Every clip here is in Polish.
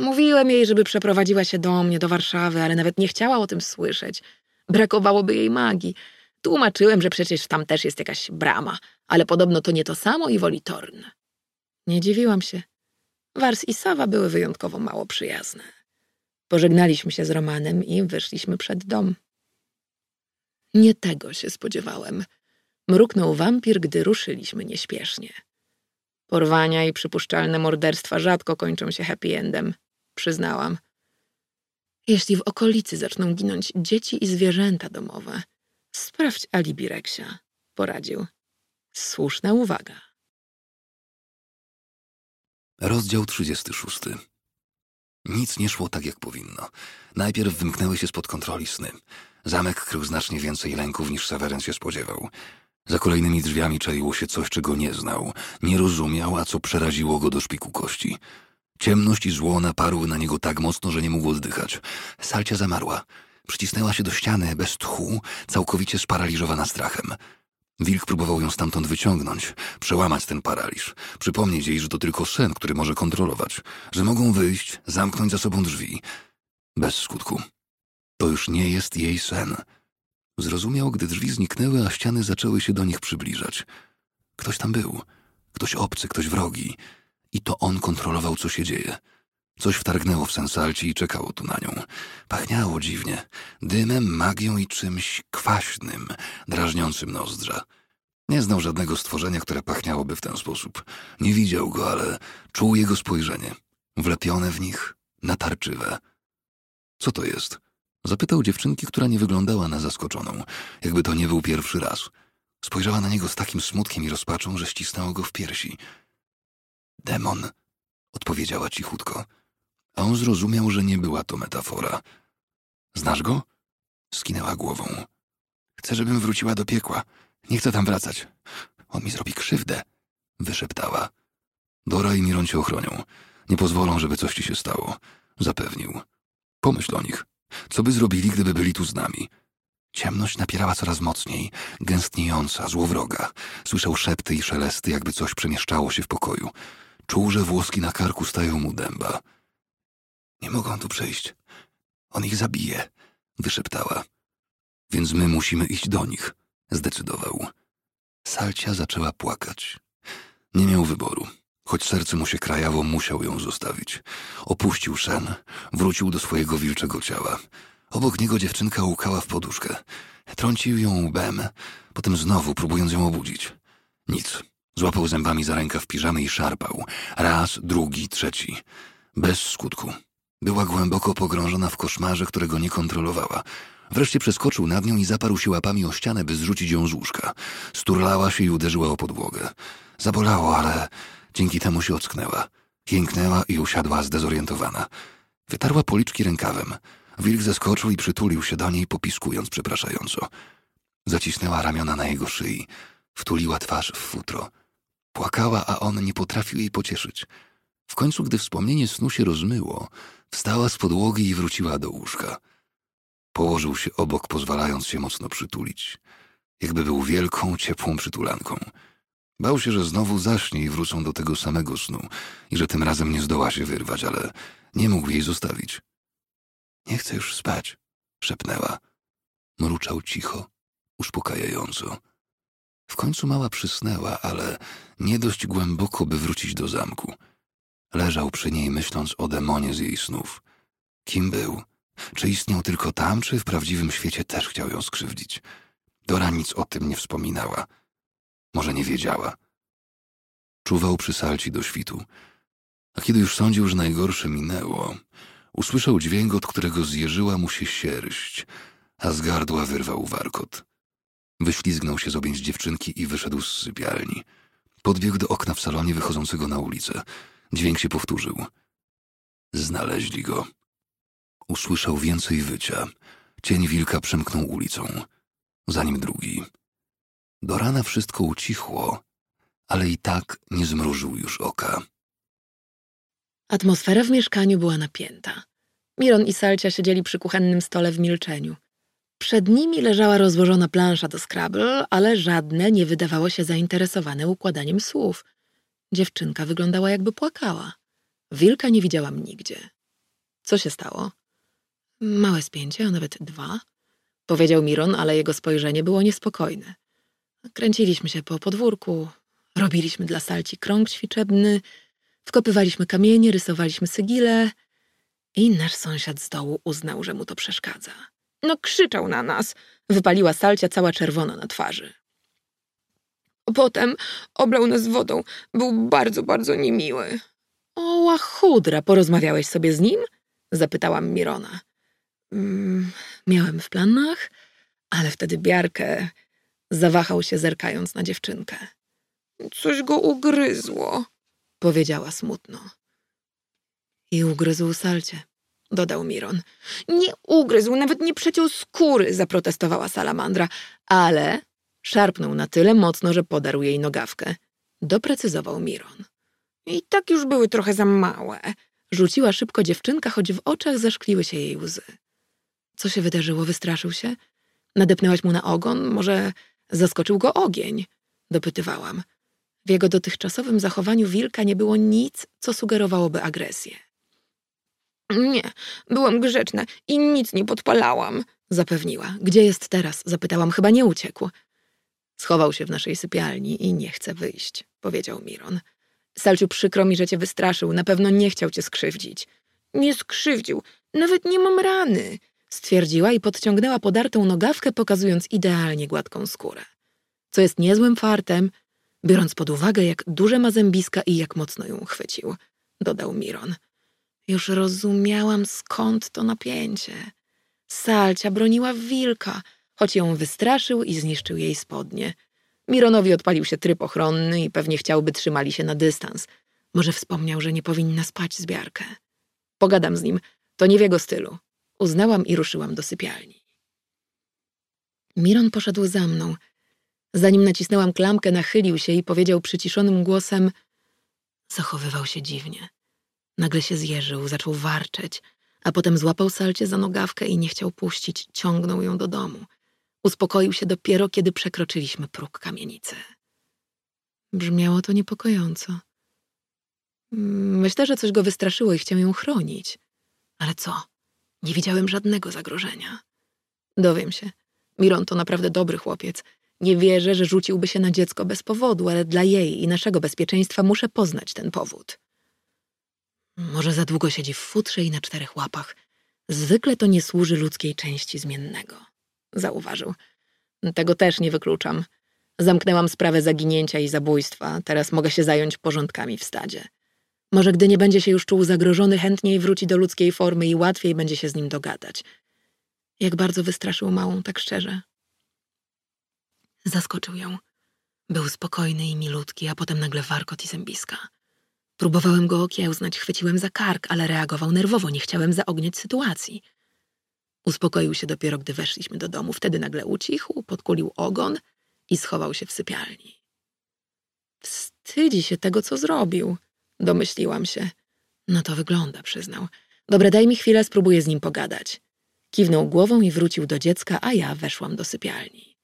Mówiłem jej, żeby przeprowadziła się do mnie, do Warszawy, ale nawet nie chciała o tym słyszeć. Brakowałoby jej magii. Tłumaczyłem, że przecież tam też jest jakaś brama, ale podobno to nie to samo i woli Torn. Nie dziwiłam się. Wars i Sawa były wyjątkowo mało przyjazne. Pożegnaliśmy się z Romanem i wyszliśmy przed dom. Nie tego się spodziewałem. Mruknął wampir, gdy ruszyliśmy nieśpiesznie. Porwania i przypuszczalne morderstwa rzadko kończą się happy endem, przyznałam. Jeśli w okolicy zaczną ginąć dzieci i zwierzęta domowe, sprawdź alibi Reksia, poradził. Słuszna uwaga. Rozdział 36. Nic nie szło tak, jak powinno. Najpierw wymknęły się spod kontroli sny. Zamek krył znacznie więcej lęków, niż Seweryn się spodziewał. Za kolejnymi drzwiami czaiło się coś, czego nie znał, nie rozumiał, a co przeraziło go do szpiku kości. Ciemność i zło naparły na niego tak mocno, że nie mógł oddychać. Salcia zamarła. Przycisnęła się do ściany bez tchu, całkowicie sparaliżowana strachem. Wilk próbował ją stamtąd wyciągnąć, przełamać ten paraliż, przypomnieć jej, że to tylko sen, który może kontrolować, że mogą wyjść, zamknąć za sobą drzwi. Bez skutku. To już nie jest jej sen. Zrozumiał, gdy drzwi zniknęły, a ściany zaczęły się do nich przybliżać. Ktoś tam był. Ktoś obcy, ktoś wrogi. I to on kontrolował, co się dzieje. Coś wtargnęło w sensalci i czekało tu na nią. Pachniało dziwnie. Dymem, magią i czymś kwaśnym, drażniącym nozdrza. Nie znał żadnego stworzenia, które pachniałoby w ten sposób. Nie widział go, ale czuł jego spojrzenie. Wlepione w nich, natarczywe. Co to jest? Zapytał dziewczynki, która nie wyglądała na zaskoczoną, jakby to nie był pierwszy raz. Spojrzała na niego z takim smutkiem i rozpaczą, że ścisnęło go w piersi. Demon, odpowiedziała cichutko, a on zrozumiał, że nie była to metafora. Znasz go? Skinęła głową. Chcę, żebym wróciła do piekła. Nie chcę tam wracać. On mi zrobi krzywdę, wyszeptała. Dora i Miron cię ochronią. Nie pozwolą, żeby coś ci się stało, zapewnił. Pomyśl o nich. Co by zrobili, gdyby byli tu z nami? Ciemność napierała coraz mocniej, gęstniejąca, złowroga. Słyszał szepty i szelesty, jakby coś przemieszczało się w pokoju. Czuł, że włoski na karku stają mu dęba. Nie mogą tu przyjść. On ich zabije, wyszeptała. Więc my musimy iść do nich, zdecydował. Salcia zaczęła płakać. Nie miał wyboru. Choć serce mu się krajało, musiał ją zostawić. Opuścił szen, wrócił do swojego wilczego ciała. Obok niego dziewczynka łukała w poduszkę. Trącił ją łbem, potem znowu próbując ją obudzić. Nic. Złapał zębami za rękę w piżamy i szarpał. Raz, drugi, trzeci. Bez skutku. Była głęboko pogrążona w koszmarze, którego nie kontrolowała. Wreszcie przeskoczył nad nią i zaparł się łapami o ścianę, by zrzucić ją z łóżka. Sturlała się i uderzyła o podłogę. Zabolało, ale dzięki temu się ocknęła. Jęknęła i usiadła zdezorientowana. Wytarła policzki rękawem. Wilk zeskoczył i przytulił się do niej, popiskując przepraszająco. Zacisnęła ramiona na jego szyi. Wtuliła twarz w futro. Płakała, a on nie potrafił jej pocieszyć. W końcu, gdy wspomnienie snu się rozmyło, wstała z podłogi i wróciła do łóżka. Położył się obok, pozwalając się mocno przytulić. Jakby był wielką, ciepłą przytulanką. Bał się, że znowu zaśnie i wrócą do tego samego snu i że tym razem nie zdoła się wyrwać, ale nie mógł jej zostawić. Nie chcę już spać, szepnęła. Mruczał cicho, uspokajająco. W końcu mała przysnęła, ale nie dość głęboko, by wrócić do zamku. Leżał przy niej, myśląc o demonie z jej snów. Kim był? Czy istniał tylko tam, czy w prawdziwym świecie też chciał ją skrzywdzić? Dora nic o tym nie wspominała. Może nie wiedziała. Czuwał przy salci do świtu. A kiedy już sądził, że najgorsze minęło, usłyszał dźwięk, od którego zjeżyła mu się sierść, a z gardła wyrwał warkot. Wyślizgnął się z objęć dziewczynki i wyszedł z sypialni. Podbiegł do okna w salonie wychodzącego na ulicę. Dźwięk się powtórzył. Znaleźli go. Usłyszał więcej wycia. Cień wilka przemknął ulicą. Za nim drugi. Do rana wszystko ucichło, ale i tak nie zmrużył już oka. Atmosfera w mieszkaniu była napięta. Miron i Salcia siedzieli przy kuchennym stole w milczeniu. Przed nimi leżała rozłożona plansza do Scrabble, ale żadne nie wydawało się zainteresowane układaniem słów. Dziewczynka wyglądała jakby płakała. Wilka nie widziałam nigdzie. Co się stało? Małe spięcie, a nawet dwa. Powiedział Miron, ale jego spojrzenie było niespokojne. Kręciliśmy się po podwórku, robiliśmy dla salci krąg ćwiczebny, wkopywaliśmy kamienie, rysowaliśmy sygile i nasz sąsiad z dołu uznał, że mu to przeszkadza. No krzyczał na nas, wypaliła salcia cała czerwona na twarzy. Potem oblał nas wodą. Był bardzo, bardzo niemiły. O, łachudra, porozmawiałeś sobie z nim? Zapytałam Mirona. Mm, miałem w planach, ale wtedy Biarkę zawahał się zerkając na dziewczynkę. Coś go ugryzło, powiedziała smutno. I ugryzł salcie, dodał Miron. Nie ugryzł, nawet nie przeciął skóry, zaprotestowała salamandra, ale szarpnął na tyle mocno, że podarł jej nogawkę. Doprecyzował Miron. I tak już były trochę za małe. Rzuciła szybko dziewczynka, choć w oczach zaszkliły się jej łzy. Co się wydarzyło? Wystraszył się? Nadepnęłaś mu na ogon? Może zaskoczył go ogień? Dopytywałam. W jego dotychczasowym zachowaniu wilka nie było nic, co sugerowałoby agresję. Nie, byłam grzeczna i nic nie podpalałam, zapewniła. Gdzie jest teraz? Zapytałam, chyba nie uciekł. Schował się w naszej sypialni i nie chce wyjść, powiedział Miron. Salciu, przykro mi, że cię wystraszył. Na pewno nie chciał cię skrzywdzić. Nie skrzywdził. Nawet nie mam rany, stwierdziła i podciągnęła podartą nogawkę, pokazując idealnie gładką skórę. Co jest niezłym fartem, biorąc pod uwagę, jak duże ma zębiska i jak mocno ją chwycił, dodał Miron. Już rozumiałam, skąd to napięcie. Salcia broniła wilka, choć ją wystraszył i zniszczył jej spodnie. Mironowi odpalił się tryb ochronny i pewnie chciałby trzymali się na dystans. Może wspomniał, że nie powinna spać z Biarkę. Pogadam z nim, to nie w jego stylu. Uznałam i ruszyłam do sypialni. Miron poszedł za mną. Zanim nacisnęłam klamkę, nachylił się i powiedział przyciszonym głosem Zachowywał się dziwnie. Nagle się zjeżył, zaczął warczeć, a potem złapał salcie za nogawkę i nie chciał puścić, ciągnął ją do domu. Uspokoił się dopiero, kiedy przekroczyliśmy próg kamienicy. Brzmiało to niepokojąco. Myślę, że coś go wystraszyło i chciał ją chronić. Ale co? Nie widziałem żadnego zagrożenia. Dowiem się. Miron to naprawdę dobry chłopiec. Nie wierzę, że rzuciłby się na dziecko bez powodu, ale dla jej i naszego bezpieczeństwa muszę poznać ten powód. Może za długo siedzi w futrze i na czterech łapach. Zwykle to nie służy ludzkiej części zmiennego zauważył. Tego też nie wykluczam. Zamknęłam sprawę zaginięcia i zabójstwa, teraz mogę się zająć porządkami w stadzie. Może gdy nie będzie się już czuł zagrożony, chętniej wróci do ludzkiej formy i łatwiej będzie się z nim dogadać. Jak bardzo wystraszył małą, tak szczerze. Zaskoczył ją. Był spokojny i milutki, a potem nagle warkot i zębiska. Próbowałem go okiełznać, chwyciłem za kark, ale reagował nerwowo, nie chciałem zaogniać sytuacji. Uspokoił się dopiero, gdy weszliśmy do domu. Wtedy nagle ucichł, podkulił ogon i schował się w sypialni. Wstydzi się tego, co zrobił, domyśliłam się. No to wygląda, przyznał. Dobra, daj mi chwilę, spróbuję z nim pogadać. Kiwnął głową i wrócił do dziecka, a ja weszłam do sypialni.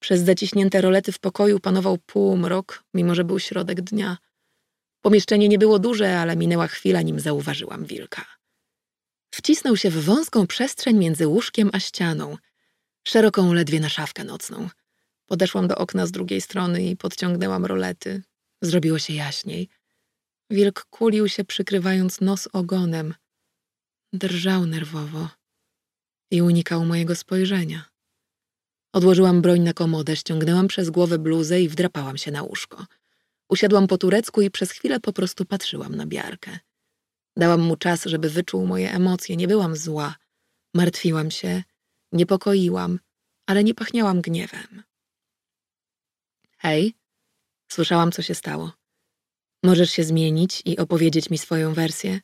Przez zaciśnięte rolety w pokoju panował półmrok, mimo że był środek dnia. Pomieszczenie nie było duże, ale minęła chwila, nim zauważyłam wilka. Wcisnął się w wąską przestrzeń między łóżkiem a ścianą, szeroką ledwie na szafkę nocną. Podeszłam do okna z drugiej strony i podciągnęłam rolety. Zrobiło się jaśniej. Wilk kulił się, przykrywając nos ogonem. Drżał nerwowo i unikał mojego spojrzenia. Odłożyłam broń na komodę, ściągnęłam przez głowę bluzę i wdrapałam się na łóżko. Usiadłam po turecku i przez chwilę po prostu patrzyłam na biarkę. Dałam mu czas, żeby wyczuł moje emocje. Nie byłam zła. Martwiłam się, niepokoiłam, ale nie pachniałam gniewem. Hej, słyszałam, co się stało. Możesz się zmienić i opowiedzieć mi swoją wersję?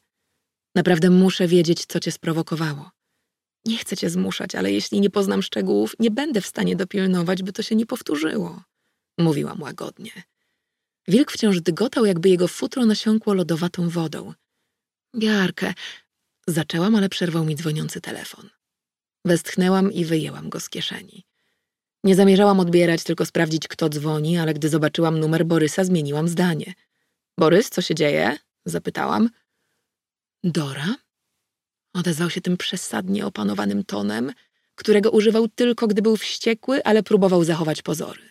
Naprawdę muszę wiedzieć, co cię sprowokowało. Nie chcę cię zmuszać, ale jeśli nie poznam szczegółów, nie będę w stanie dopilnować, by to się nie powtórzyło. Mówiłam łagodnie. Wilk wciąż dygotał, jakby jego futro nasiąkło lodowatą wodą. Biarkę. Zaczęłam, ale przerwał mi dzwoniący telefon. Westchnęłam i wyjęłam go z kieszeni. Nie zamierzałam odbierać, tylko sprawdzić, kto dzwoni, ale gdy zobaczyłam numer Borysa, zmieniłam zdanie. Borys, co się dzieje? Zapytałam. Dora? Odezwał się tym przesadnie opanowanym tonem, którego używał tylko, gdy był wściekły, ale próbował zachować pozory.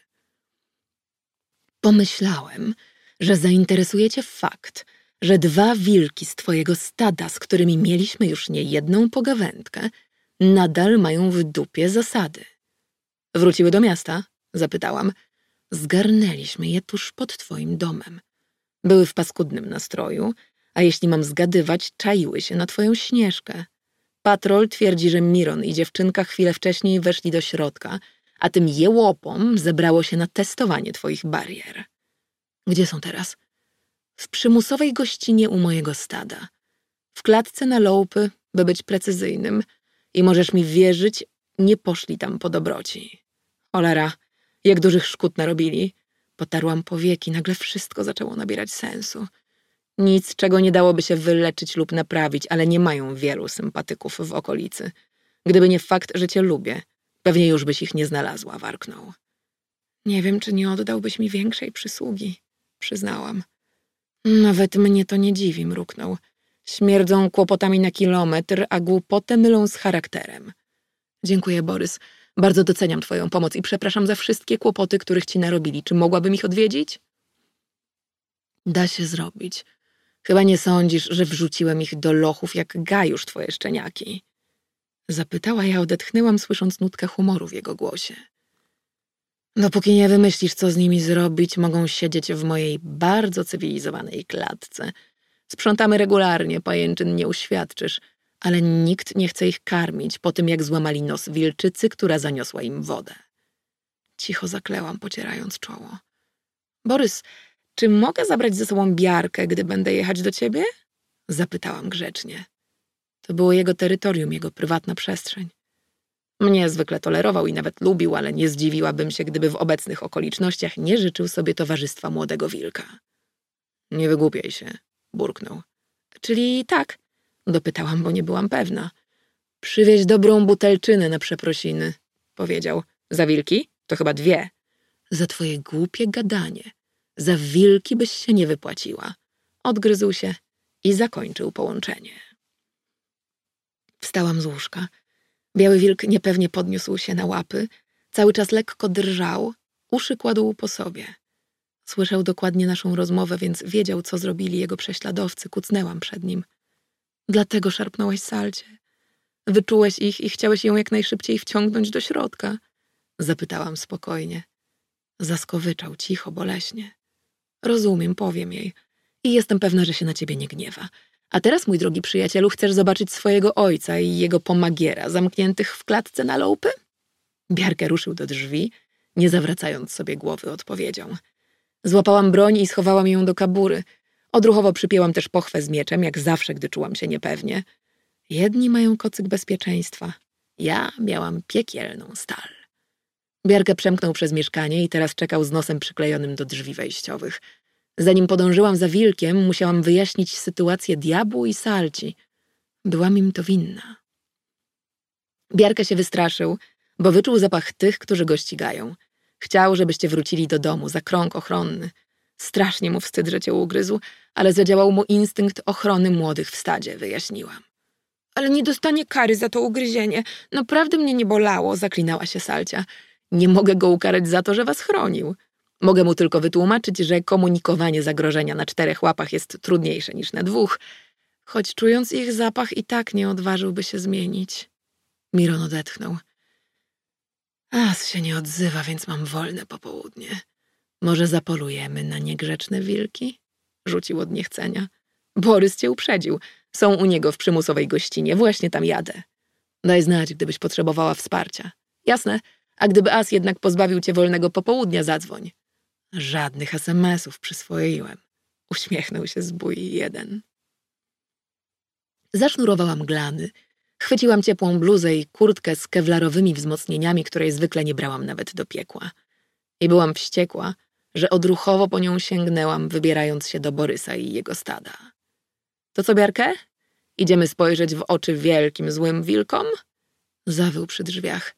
Pomyślałem, że zainteresuje cię fakt, że dwa wilki z twojego stada, z którymi mieliśmy już nie jedną pogawędkę, nadal mają w dupie zasady. Wróciły do miasta? Zapytałam. Zgarnęliśmy je tuż pod twoim domem. Były w paskudnym nastroju, a jeśli mam zgadywać, czaiły się na twoją śnieżkę. Patrol twierdzi, że Miron i dziewczynka chwilę wcześniej weszli do środka, a tym jełopom zebrało się na testowanie twoich barier. Gdzie są teraz? W przymusowej gościnie u mojego stada. W klatce na lołpy, by być precyzyjnym. I możesz mi wierzyć, nie poszli tam po dobroci. Olera, jak dużych szkód narobili. Potarłam powieki, nagle wszystko zaczęło nabierać sensu. Nic, czego nie dałoby się wyleczyć lub naprawić, ale nie mają wielu sympatyków w okolicy. Gdyby nie fakt, że cię lubię, pewnie już byś ich nie znalazła, warknął. Nie wiem, czy nie oddałbyś mi większej przysługi, przyznałam. Nawet mnie to nie dziwi, mruknął. Śmierdzą kłopotami na kilometr, a głupotę mylą z charakterem. Dziękuję, Borys. Bardzo doceniam twoją pomoc i przepraszam za wszystkie kłopoty, których ci narobili. Czy mogłabym ich odwiedzić? Da się zrobić. Chyba nie sądzisz, że wrzuciłem ich do lochów jak gajusz twoje szczeniaki. Zapytała, ja odetchnęłam, słysząc nutkę humoru w jego głosie. Dopóki nie wymyślisz, co z nimi zrobić, mogą siedzieć w mojej bardzo cywilizowanej klatce. Sprzątamy regularnie, pajęczyn nie uświadczysz, ale nikt nie chce ich karmić po tym, jak złamali nos wilczycy, która zaniosła im wodę. Cicho zaklełam, pocierając czoło. Borys, czy mogę zabrać ze sobą biarkę, gdy będę jechać do ciebie? Zapytałam grzecznie. To było jego terytorium, jego prywatna przestrzeń. Mnie zwykle tolerował i nawet lubił, ale nie zdziwiłabym się, gdyby w obecnych okolicznościach nie życzył sobie towarzystwa młodego wilka. Nie wygłupiaj się, burknął. Czyli tak, dopytałam, bo nie byłam pewna. Przywieź dobrą butelczynę na przeprosiny, powiedział. Za wilki? To chyba dwie. Za twoje głupie gadanie. Za wilki byś się nie wypłaciła. Odgryzł się i zakończył połączenie. Wstałam z łóżka. Biały wilk niepewnie podniósł się na łapy, cały czas lekko drżał, uszy kładł po sobie. Słyszał dokładnie naszą rozmowę, więc wiedział, co zrobili jego prześladowcy. Kucnęłam przed nim. Dlatego szarpnąłeś salcie. Wyczułeś ich i chciałeś ją jak najszybciej wciągnąć do środka. Zapytałam spokojnie. Zaskowyczał cicho, boleśnie. Rozumiem, powiem jej. I jestem pewna, że się na ciebie nie gniewa. A teraz, mój drogi przyjacielu, chcesz zobaczyć swojego ojca i jego pomagiera zamkniętych w klatce na lołpy? Biarkę ruszył do drzwi, nie zawracając sobie głowy odpowiedzią. Złapałam broń i schowałam ją do kabury. Odruchowo przypięłam też pochwę z mieczem, jak zawsze, gdy czułam się niepewnie. Jedni mają kocyk bezpieczeństwa. Ja miałam piekielną stal. Biarkę przemknął przez mieszkanie i teraz czekał z nosem przyklejonym do drzwi wejściowych. Zanim podążyłam za wilkiem, musiałam wyjaśnić sytuację diabłu i salci. Byłam im to winna. Biarkę się wystraszył, bo wyczuł zapach tych, którzy go ścigają. Chciał, żebyście wrócili do domu za krąg ochronny. Strasznie mu wstyd, że cię ugryzł, ale zadziałał mu instynkt ochrony młodych w stadzie, wyjaśniłam. Ale nie dostanie kary za to ugryzienie. Naprawdę mnie nie bolało, zaklinała się Salcia. Nie mogę go ukarać za to, że was chronił. Mogę mu tylko wytłumaczyć, że komunikowanie zagrożenia na czterech łapach jest trudniejsze niż na dwóch, choć czując ich zapach i tak nie odważyłby się zmienić. Miron odetchnął. As się nie odzywa, więc mam wolne popołudnie. Może zapolujemy na niegrzeczne wilki? Rzucił od niechcenia. Borys cię uprzedził. Są u niego w przymusowej gościnie. Właśnie tam jadę. Daj znać, gdybyś potrzebowała wsparcia. Jasne. A gdyby As jednak pozbawił cię wolnego popołudnia, zadzwoń. Żadnych SMS-ów przyswoiłem. Uśmiechnął się zbój jeden. Zasznurowałam glany, chwyciłam ciepłą bluzę i kurtkę z kewlarowymi wzmocnieniami, której zwykle nie brałam nawet do piekła. I byłam wściekła, że odruchowo po nią sięgnęłam, wybierając się do Borysa i jego stada. To co, Biarkę? Idziemy spojrzeć w oczy wielkim, złym wilkom? Zawył przy drzwiach.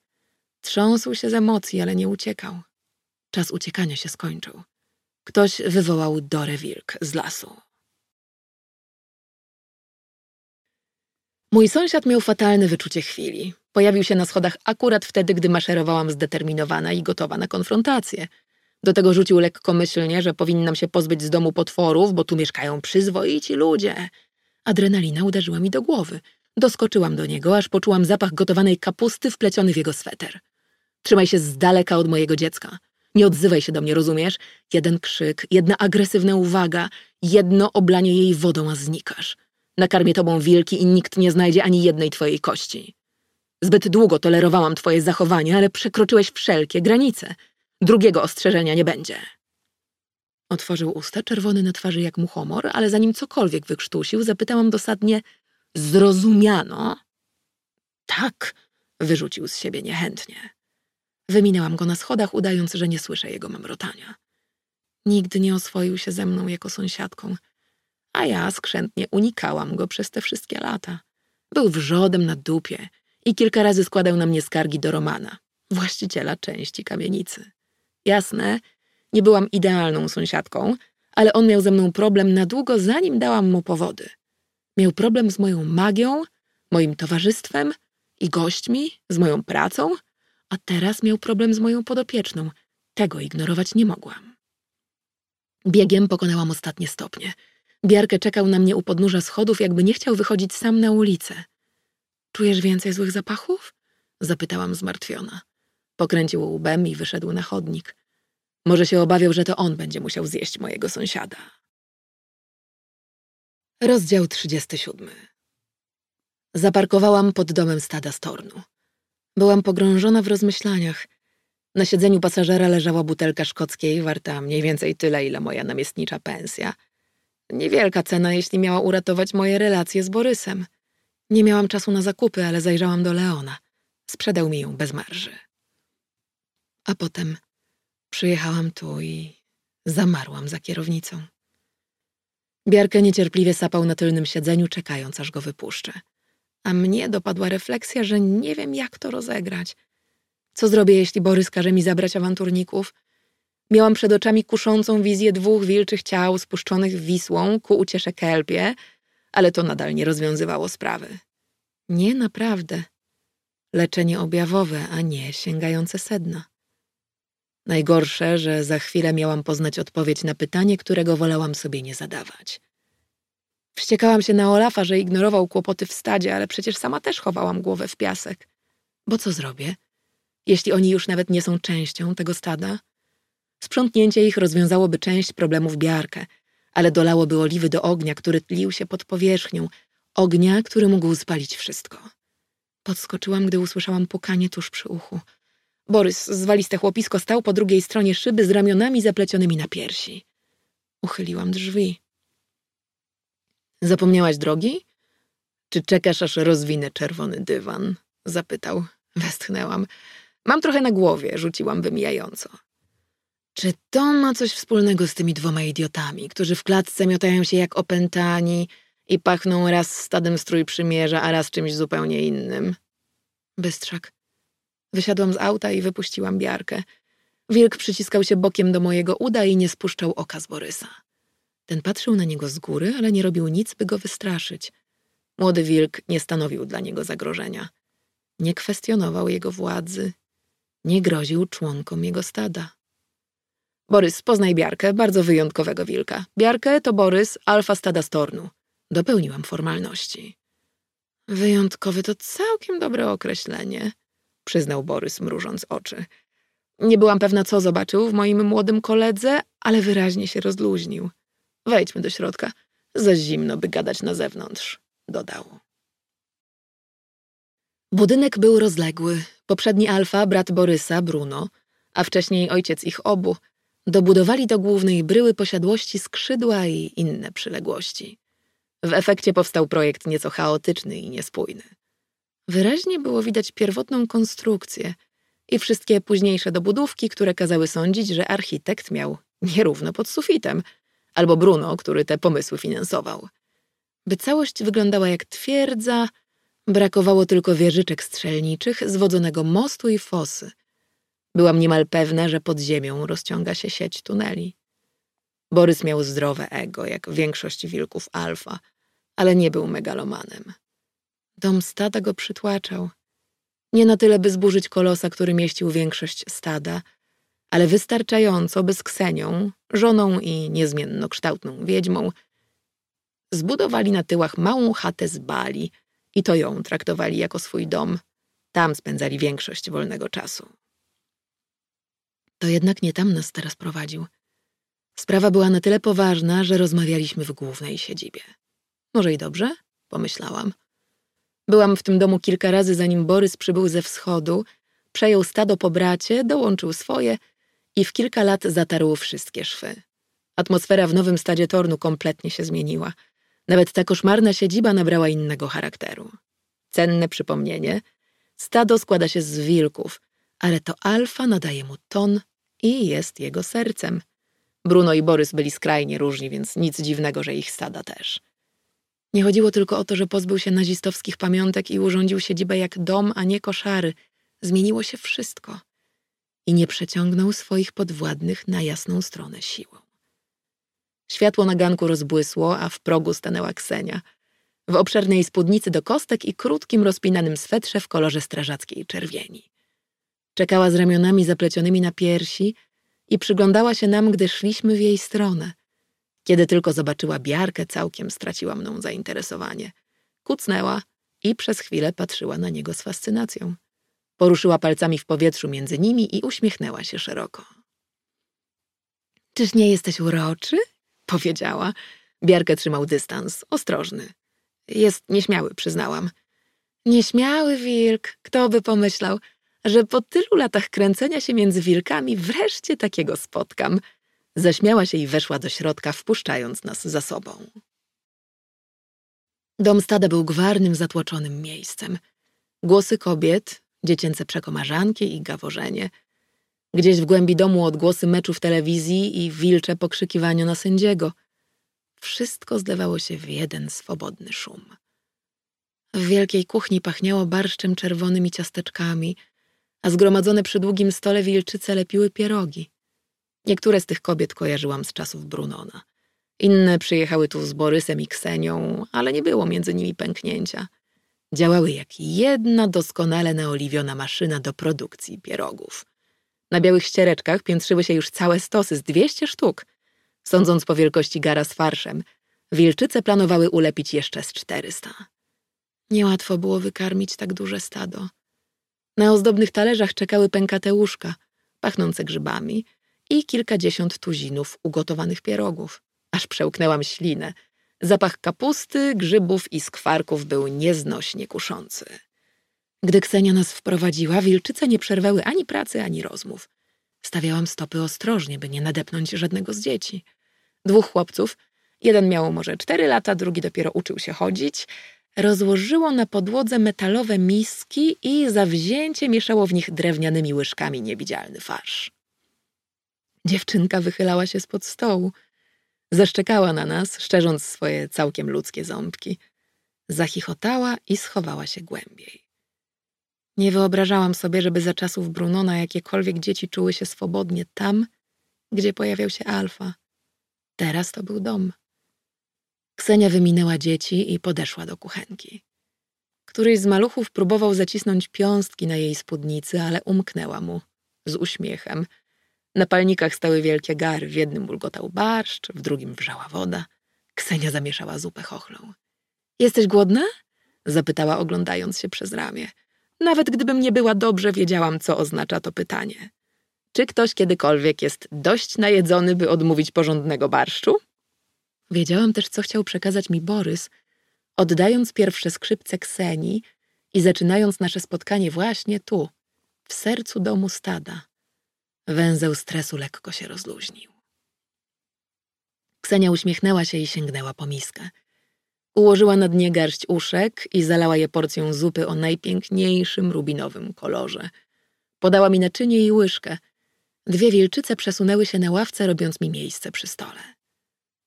Trząsł się z emocji, ale nie uciekał. Czas uciekania się skończył. Ktoś wywołał Dorę Wilk z lasu. Mój sąsiad miał fatalne wyczucie chwili. Pojawił się na schodach akurat wtedy, gdy maszerowałam zdeterminowana i gotowa na konfrontację. Do tego rzucił lekkomyślnie, że powinnam się pozbyć z domu potworów, bo tu mieszkają przyzwoici ludzie. Adrenalina uderzyła mi do głowy. Doskoczyłam do niego, aż poczułam zapach gotowanej kapusty wpleciony w jego sweter. Trzymaj się z daleka od mojego dziecka. Nie odzywaj się do mnie, rozumiesz? Jeden krzyk, jedna agresywna uwaga, jedno oblanie jej wodą, a znikasz. Nakarmię tobą wilki i nikt nie znajdzie ani jednej twojej kości. Zbyt długo tolerowałam twoje zachowanie, ale przekroczyłeś wszelkie granice. Drugiego ostrzeżenia nie będzie. Otworzył usta, czerwony na twarzy jak muchomor, ale zanim cokolwiek wykrztusił, zapytałam dosadnie – zrozumiano? Tak, wyrzucił z siebie niechętnie. Wyminęłam go na schodach, udając, że nie słyszę jego mamrotania. Nigdy nie oswoił się ze mną jako sąsiadką, a ja skrzętnie unikałam go przez te wszystkie lata. Był wrzodem na dupie i kilka razy składał na mnie skargi do Romana, właściciela części kamienicy. Jasne, nie byłam idealną sąsiadką, ale on miał ze mną problem na długo, zanim dałam mu powody. Miał problem z moją magią, moim towarzystwem i gośćmi, z moją pracą, a teraz miał problem z moją podopieczną. Tego ignorować nie mogłam. Biegiem pokonałam ostatnie stopnie. Biarkę czekał na mnie u podnóża schodów, jakby nie chciał wychodzić sam na ulicę. Czujesz więcej złych zapachów? Zapytałam zmartwiona. Pokręcił łbem i wyszedł na chodnik. Może się obawiał, że to on będzie musiał zjeść mojego sąsiada. Rozdział 37 Zaparkowałam pod domem stada Stornu. Byłam pogrążona w rozmyślaniach. Na siedzeniu pasażera leżała butelka szkockiej, warta mniej więcej tyle, ile moja namiestnicza pensja. Niewielka cena, jeśli miała uratować moje relacje z Borysem. Nie miałam czasu na zakupy, ale zajrzałam do Leona. Sprzedał mi ją bez marży. A potem przyjechałam tu i zamarłam za kierownicą. Biarkę niecierpliwie sapał na tylnym siedzeniu, czekając, aż go wypuszczę a mnie dopadła refleksja, że nie wiem, jak to rozegrać. Co zrobię, jeśli Borys każe mi zabrać awanturników? Miałam przed oczami kuszącą wizję dwóch wilczych ciał spuszczonych Wisłą ku uciesze Kelpie, ale to nadal nie rozwiązywało sprawy. Nie naprawdę. Leczenie objawowe, a nie sięgające sedna. Najgorsze, że za chwilę miałam poznać odpowiedź na pytanie, którego wolałam sobie nie zadawać. Wściekałam się na Olafa, że ignorował kłopoty w stadzie, ale przecież sama też chowałam głowę w piasek. Bo co zrobię, jeśli oni już nawet nie są częścią tego stada? Sprzątnięcie ich rozwiązałoby część problemów biarkę, ale dolałoby oliwy do ognia, który tlił się pod powierzchnią, ognia, który mógł spalić wszystko. Podskoczyłam, gdy usłyszałam pukanie tuż przy uchu. Borys, zwaliste chłopisko, stał po drugiej stronie szyby z ramionami zaplecionymi na piersi. Uchyliłam drzwi. Zapomniałaś drogi? Czy czekasz, aż rozwinę czerwony dywan? Zapytał. Westchnęłam. Mam trochę na głowie, rzuciłam wymijająco. Czy to ma coś wspólnego z tymi dwoma idiotami, którzy w klatce miotają się jak opętani i pachną raz stadem strój przymierza, a raz czymś zupełnie innym? Bystrzak. Wysiadłam z auta i wypuściłam biarkę. Wilk przyciskał się bokiem do mojego uda i nie spuszczał oka z Borysa. Ten patrzył na niego z góry, ale nie robił nic, by go wystraszyć. Młody wilk nie stanowił dla niego zagrożenia. Nie kwestionował jego władzy. Nie groził członkom jego stada. Borys, poznaj Biarkę, bardzo wyjątkowego wilka. Biarkę to Borys, alfa stada Stornu. Dopełniłam formalności. Wyjątkowy to całkiem dobre określenie, przyznał Borys, mrużąc oczy. Nie byłam pewna, co zobaczył w moim młodym koledze, ale wyraźnie się rozluźnił. Wejdźmy do środka. Za zimno, by gadać na zewnątrz, dodał. Budynek był rozległy. Poprzedni alfa, brat Borysa, Bruno, a wcześniej ojciec ich obu, dobudowali do głównej bryły posiadłości skrzydła i inne przyległości. W efekcie powstał projekt nieco chaotyczny i niespójny. Wyraźnie było widać pierwotną konstrukcję i wszystkie późniejsze dobudówki, które kazały sądzić, że architekt miał nierówno pod sufitem – albo Bruno, który te pomysły finansował. By całość wyglądała jak twierdza, brakowało tylko wieżyczek strzelniczych, zwodzonego mostu i fosy. Byłam niemal pewna, że pod ziemią rozciąga się sieć tuneli. Borys miał zdrowe ego, jak większość wilków alfa, ale nie był megalomanem. Dom stada go przytłaczał. Nie na tyle, by zburzyć kolosa, który mieścił większość stada, ale wystarczająco, by z Ksenią, żoną i niezmienno kształtną wiedźmą, zbudowali na tyłach małą chatę z bali i to ją traktowali jako swój dom. Tam spędzali większość wolnego czasu. To jednak nie tam nas teraz prowadził. Sprawa była na tyle poważna, że rozmawialiśmy w głównej siedzibie. Może i dobrze? Pomyślałam. Byłam w tym domu kilka razy, zanim Borys przybył ze wschodu, przejął stado po bracie, dołączył swoje i w kilka lat zatarł wszystkie szwy. Atmosfera w nowym stadzie Tornu kompletnie się zmieniła. Nawet ta koszmarna siedziba nabrała innego charakteru. Cenne przypomnienie. Stado składa się z wilków, ale to alfa nadaje mu ton i jest jego sercem. Bruno i Borys byli skrajnie różni, więc nic dziwnego, że ich stada też. Nie chodziło tylko o to, że pozbył się nazistowskich pamiątek i urządził siedzibę jak dom, a nie koszary. Zmieniło się wszystko. I nie przeciągnął swoich podwładnych na jasną stronę siłą. Światło na ganku rozbłysło, a w progu stanęła Ksenia. W obszernej spódnicy do kostek i krótkim, rozpinanym swetrze w kolorze strażackiej czerwieni. Czekała z ramionami zaplecionymi na piersi i przyglądała się nam, gdy szliśmy w jej stronę. Kiedy tylko zobaczyła biarkę, całkiem straciła mną zainteresowanie. Kucnęła i przez chwilę patrzyła na niego z fascynacją. Poruszyła palcami w powietrzu między nimi i uśmiechnęła się szeroko. Czyż nie jesteś uroczy? powiedziała. Biarkę trzymał dystans, ostrożny. Jest nieśmiały, przyznałam. Nieśmiały wilk, kto by pomyślał, że po tylu latach kręcenia się między wilkami wreszcie takiego spotkam. Zaśmiała się i weszła do środka, wpuszczając nas za sobą. Dom stada był gwarnym, zatłoczonym miejscem. Głosy kobiet, dziecięce przekomarzanki i gaworzenie. Gdzieś w głębi domu odgłosy meczu w telewizji i wilcze pokrzykiwanie na sędziego. Wszystko zlewało się w jeden swobodny szum. W wielkiej kuchni pachniało barszczem czerwonym i ciasteczkami, a zgromadzone przy długim stole wilczyce lepiły pierogi. Niektóre z tych kobiet kojarzyłam z czasów Brunona. Inne przyjechały tu z Borysem i Ksenią, ale nie było między nimi pęknięcia. Działały jak jedna doskonale naoliwiona maszyna do produkcji pierogów. Na białych ściereczkach piętrzyły się już całe stosy z dwieście sztuk. Sądząc po wielkości gara z farszem, wilczyce planowały ulepić jeszcze z czterysta. Niełatwo było wykarmić tak duże stado. Na ozdobnych talerzach czekały pękate łóżka, pachnące grzybami i kilkadziesiąt tuzinów ugotowanych pierogów. Aż przełknęłam ślinę. Zapach kapusty, grzybów i skwarków był nieznośnie kuszący. Gdy Ksenia nas wprowadziła, wilczyce nie przerwały ani pracy, ani rozmów. Stawiałam stopy ostrożnie, by nie nadepnąć żadnego z dzieci. Dwóch chłopców, jeden miał może cztery lata, drugi dopiero uczył się chodzić, rozłożyło na podłodze metalowe miski i zawzięcie mieszało w nich drewnianymi łyżkami niewidzialny farsz. Dziewczynka wychylała się spod stołu. Zaszczekała na nas, szczerząc swoje całkiem ludzkie ząbki. Zachichotała i schowała się głębiej. Nie wyobrażałam sobie, żeby za czasów Brunona jakiekolwiek dzieci czuły się swobodnie tam, gdzie pojawiał się Alfa. Teraz to był dom. Ksenia wyminęła dzieci i podeszła do kuchenki. Któryś z maluchów próbował zacisnąć piąstki na jej spódnicy, ale umknęła mu z uśmiechem. Na palnikach stały wielkie gary. W jednym bulgotał barszcz, w drugim wrzała woda. Ksenia zamieszała zupę chochlą. Jesteś głodna? zapytała, oglądając się przez ramię. Nawet gdybym nie była dobrze, wiedziałam, co oznacza to pytanie. Czy ktoś kiedykolwiek jest dość najedzony, by odmówić porządnego barszczu? Wiedziałam też, co chciał przekazać mi Borys, oddając pierwsze skrzypce Ksenii i zaczynając nasze spotkanie właśnie tu, w sercu domu stada. Węzeł stresu lekko się rozluźnił. Ksenia uśmiechnęła się i sięgnęła po miskę. Ułożyła na dnie garść uszek i zalała je porcją zupy o najpiękniejszym rubinowym kolorze. Podała mi naczynie i łyżkę. Dwie wilczyce przesunęły się na ławce, robiąc mi miejsce przy stole.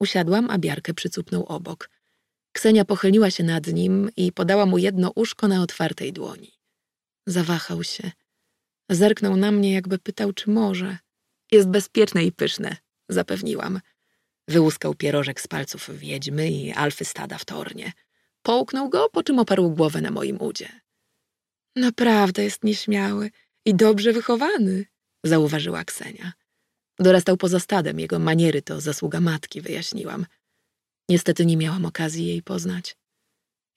Usiadłam, a Biarkę przycupnął obok. Ksenia pochyliła się nad nim i podała mu jedno uszko na otwartej dłoni. Zawahał się. Zerknął na mnie, jakby pytał, czy może. Jest bezpieczne i pyszne, zapewniłam. Wyłuskał pierożek z palców wiedźmy i alfy stada w tornie. Połknął go, po czym oparł głowę na moim udzie. Naprawdę jest nieśmiały i dobrze wychowany, zauważyła Ksenia. Dorastał poza stadem, jego maniery to zasługa matki, wyjaśniłam. Niestety nie miałam okazji jej poznać.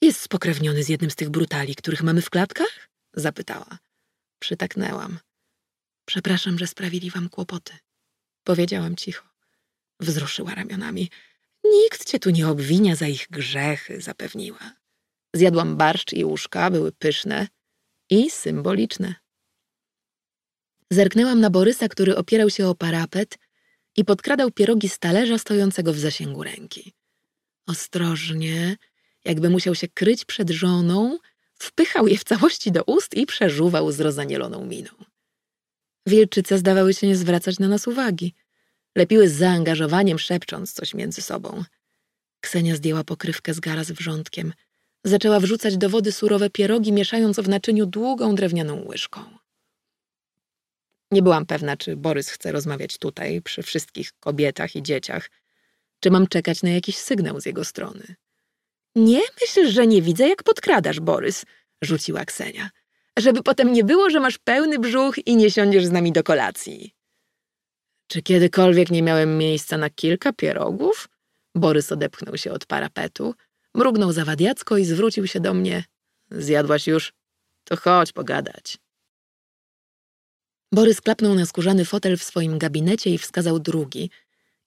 Jest spokrewniony z jednym z tych brutali, których mamy w klatkach? Zapytała. Przytaknęłam. Przepraszam, że sprawili wam kłopoty. Powiedziałam cicho. Wzruszyła ramionami. Nikt cię tu nie obwinia za ich grzechy, zapewniła. Zjadłam barszcz i łóżka, były pyszne i symboliczne. Zerknęłam na Borysa, który opierał się o parapet i podkradał pierogi z talerza stojącego w zasięgu ręki. Ostrożnie, jakby musiał się kryć przed żoną, wpychał je w całości do ust i przeżuwał z rozanieloną miną. Wilczyce zdawały się nie zwracać na nas uwagi. Lepiły z zaangażowaniem, szepcząc coś między sobą. Ksenia zdjęła pokrywkę z gara z wrzątkiem. Zaczęła wrzucać do wody surowe pierogi, mieszając w naczyniu długą drewnianą łyżką. Nie byłam pewna, czy Borys chce rozmawiać tutaj, przy wszystkich kobietach i dzieciach, czy mam czekać na jakiś sygnał z jego strony. Nie myśl, że nie widzę, jak podkradasz, Borys, rzuciła Ksenia. Żeby potem nie było, że masz pełny brzuch i nie siądziesz z nami do kolacji. Czy kiedykolwiek nie miałem miejsca na kilka pierogów? Borys odepchnął się od parapetu, mrugnął zawadiacko i zwrócił się do mnie. Zjadłaś już? To chodź pogadać. Borys klapnął na skórzany fotel w swoim gabinecie i wskazał drugi,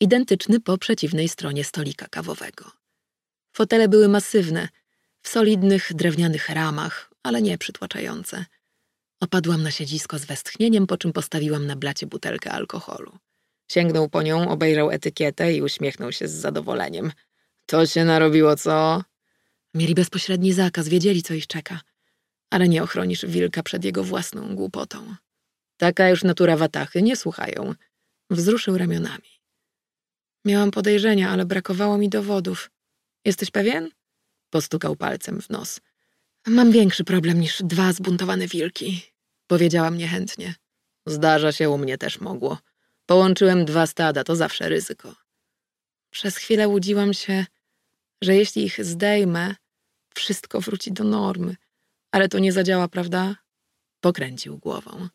identyczny po przeciwnej stronie stolika kawowego. Fotele były masywne, w solidnych drewnianych ramach, ale nie przytłaczające. Opadłam na siedzisko z westchnieniem, po czym postawiłam na blacie butelkę alkoholu. Sięgnął po nią, obejrzał etykietę i uśmiechnął się z zadowoleniem. To się narobiło, co? Mieli bezpośredni zakaz, wiedzieli, co ich czeka. Ale nie ochronisz wilka przed jego własną głupotą. Taka już natura watachy, nie słuchają. Wzruszył ramionami. Miałam podejrzenia, ale brakowało mi dowodów. Jesteś pewien? Postukał palcem w nos. Mam większy problem niż dwa zbuntowane wilki, powiedziałam niechętnie. Zdarza się, u mnie też mogło. Połączyłem dwa stada, to zawsze ryzyko. Przez chwilę łudziłam się, że jeśli ich zdejmę, wszystko wróci do normy. Ale to nie zadziała, prawda? Pokręcił głową.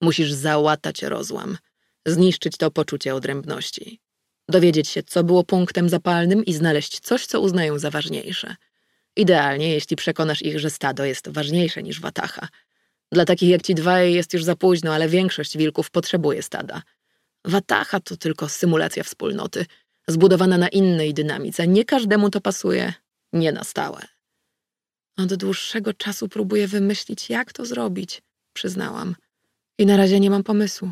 Musisz załatać rozłam, zniszczyć to poczucie odrębności. Dowiedzieć się, co było punktem zapalnym i znaleźć coś, co uznają za ważniejsze. Idealnie, jeśli przekonasz ich, że stado jest ważniejsze niż watacha. Dla takich jak ci dwaj jest już za późno, ale większość wilków potrzebuje stada. Watacha to tylko symulacja wspólnoty, zbudowana na innej dynamice. Nie każdemu to pasuje, nie na stałe. Od dłuższego czasu próbuję wymyślić, jak to zrobić, przyznałam. I na razie nie mam pomysłu.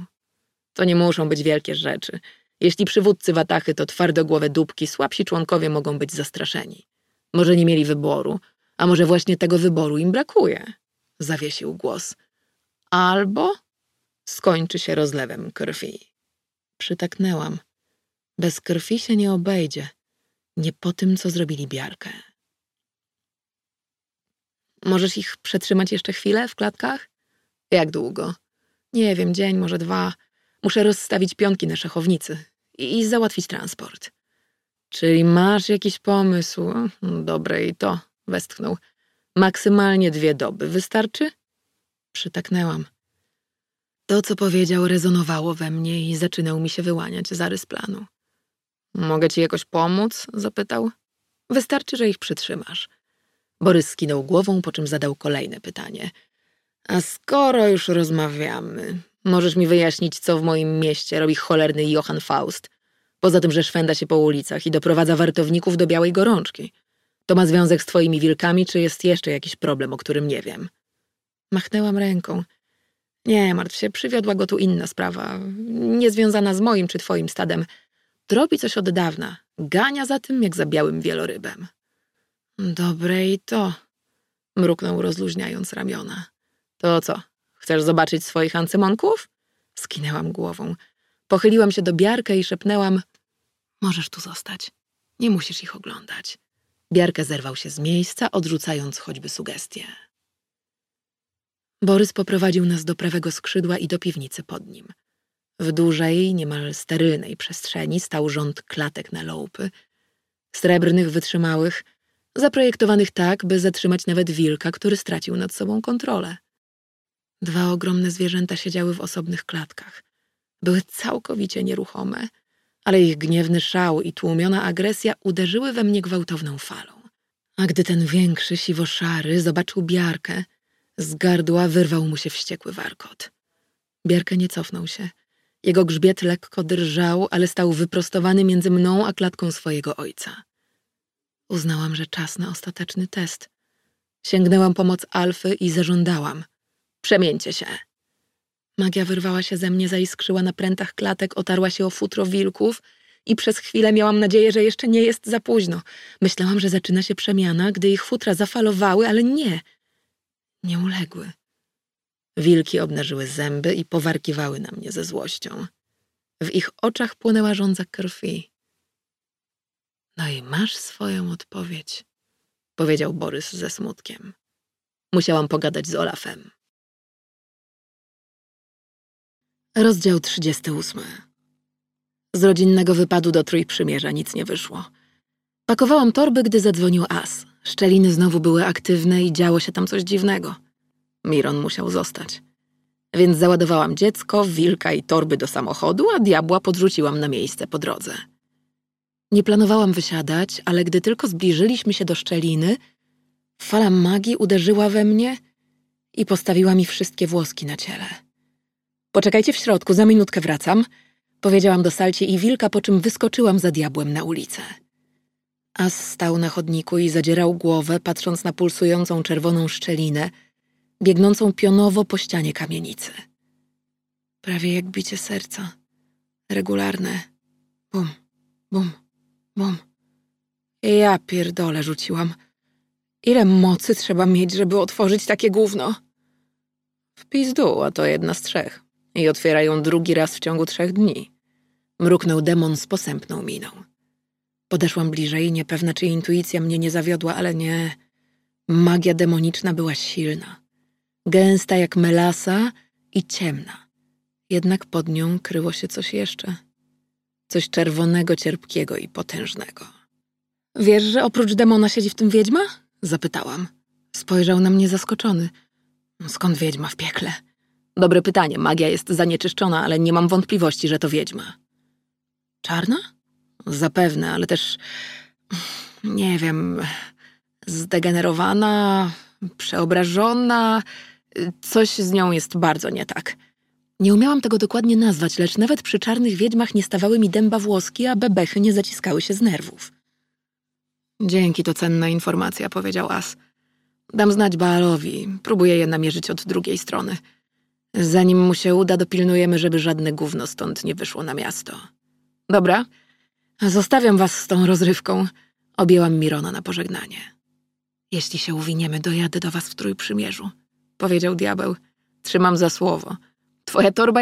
To nie muszą być wielkie rzeczy. Jeśli przywódcy watachy to twardogłowe dupki, słabsi członkowie mogą być zastraszeni. Może nie mieli wyboru, a może właśnie tego wyboru im brakuje. Zawiesił głos. Albo skończy się rozlewem krwi. Przytaknęłam. Bez krwi się nie obejdzie. Nie po tym, co zrobili Biarkę. Możesz ich przetrzymać jeszcze chwilę w klatkach? Jak długo? Nie wiem, dzień, może dwa. Muszę rozstawić pionki na szachownicy i, załatwić transport. Czyli masz jakiś pomysł? Dobre i to, westchnął. Maksymalnie dwie doby. Wystarczy? Przytaknęłam. To, co powiedział, rezonowało we mnie i zaczynał mi się wyłaniać zarys planu. Mogę ci jakoś pomóc? zapytał. Wystarczy, że ich przytrzymasz. Borys skinął głową, po czym zadał kolejne pytanie. A skoro już rozmawiamy, możesz mi wyjaśnić, co w moim mieście robi cholerny Johann Faust? Poza tym, że szwenda się po ulicach i doprowadza wartowników do białej gorączki. To ma związek z twoimi wilkami, czy jest jeszcze jakiś problem, o którym nie wiem? Machnęłam ręką. Nie, martw się, przywiodła go tu inna sprawa, niezwiązana z moim czy twoim stadem. Drobi coś od dawna, gania za tym jak za białym wielorybem. Dobre i to, mruknął rozluźniając ramiona. To co, chcesz zobaczyć swoich ancymonków? Skinęłam głową. Pochyliłam się do Biarkę i szepnęłam Możesz tu zostać. Nie musisz ich oglądać. Biarka zerwał się z miejsca, odrzucając choćby sugestie. Borys poprowadził nas do prawego skrzydła i do piwnicy pod nim. W dużej, niemal sterylnej przestrzeni stał rząd klatek na lołpy, srebrnych, wytrzymałych, zaprojektowanych tak, by zatrzymać nawet wilka, który stracił nad sobą kontrolę. Dwa ogromne zwierzęta siedziały w osobnych klatkach. Były całkowicie nieruchome, ale ich gniewny szał i tłumiona agresja uderzyły we mnie gwałtowną falą. A gdy ten większy, siwo-szary zobaczył Biarkę, z gardła wyrwał mu się wściekły warkot. Biarkę nie cofnął się. Jego grzbiet lekko drżał, ale stał wyprostowany między mną a klatką swojego ojca. Uznałam, że czas na ostateczny test. Sięgnęłam pomoc Alfy i zażądałam. Przemieńcie się. Magia wyrwała się ze mnie, zaiskrzyła na prętach klatek, otarła się o futro wilków i przez chwilę miałam nadzieję, że jeszcze nie jest za późno. Myślałam, że zaczyna się przemiana, gdy ich futra zafalowały, ale nie. Nie uległy. Wilki obnażyły zęby i powarkiwały na mnie ze złością. W ich oczach płynęła żądza krwi. No i masz swoją odpowiedź, powiedział Borys ze smutkiem. Musiałam pogadać z Olafem. Rozdział 38 Z rodzinnego wypadu do Trójprzymierza nic nie wyszło. Pakowałam torby, gdy zadzwonił As. Szczeliny znowu były aktywne i działo się tam coś dziwnego. Miron musiał zostać. Więc załadowałam dziecko, wilka i torby do samochodu, a diabła podrzuciłam na miejsce po drodze. Nie planowałam wysiadać, ale gdy tylko zbliżyliśmy się do szczeliny, fala magii uderzyła we mnie i postawiła mi wszystkie włoski na ciele. Poczekajcie w środku, za minutkę wracam, powiedziałam do Salci i wilka, po czym wyskoczyłam za diabłem na ulicę. As stał na chodniku i zadzierał głowę, patrząc na pulsującą czerwoną szczelinę, biegnącą pionowo po ścianie kamienicy. Prawie jak bicie serca. Regularne. Bum, bum, bum. Ja pierdolę rzuciłam. Ile mocy trzeba mieć, żeby otworzyć takie gówno? W pizdu, a to jedna z trzech. I otwierają drugi raz w ciągu trzech dni. Mruknął demon z posępną miną. Podeszłam bliżej, niepewna czy intuicja mnie nie zawiodła, ale nie. Magia demoniczna była silna. Gęsta jak melasa i ciemna. Jednak pod nią kryło się coś jeszcze. Coś czerwonego, cierpkiego i potężnego. Wiesz, że oprócz demona siedzi w tym wiedźma? Zapytałam. Spojrzał na mnie zaskoczony. Skąd wiedźma w piekle? Dobre pytanie. Magia jest zanieczyszczona, ale nie mam wątpliwości, że to wiedźma. Czarna? Zapewne, ale też. Nie wiem. Zdegenerowana, przeobrażona. Coś z nią jest bardzo nie tak. Nie umiałam tego dokładnie nazwać, lecz nawet przy czarnych wiedźmach nie stawały mi dęba włoski, a bebechy nie zaciskały się z nerwów. Dzięki, to cenna informacja, powiedział As. Dam znać Baalowi. Próbuję je namierzyć od drugiej strony. Zanim mu się uda, dopilnujemy, żeby żadne gówno stąd nie wyszło na miasto. Dobra, zostawiam was z tą rozrywką. Objęłam Mirona na pożegnanie. Jeśli się uwiniemy, dojadę do was w Trójprzymierzu, powiedział diabeł. Trzymam za słowo. Twoja torba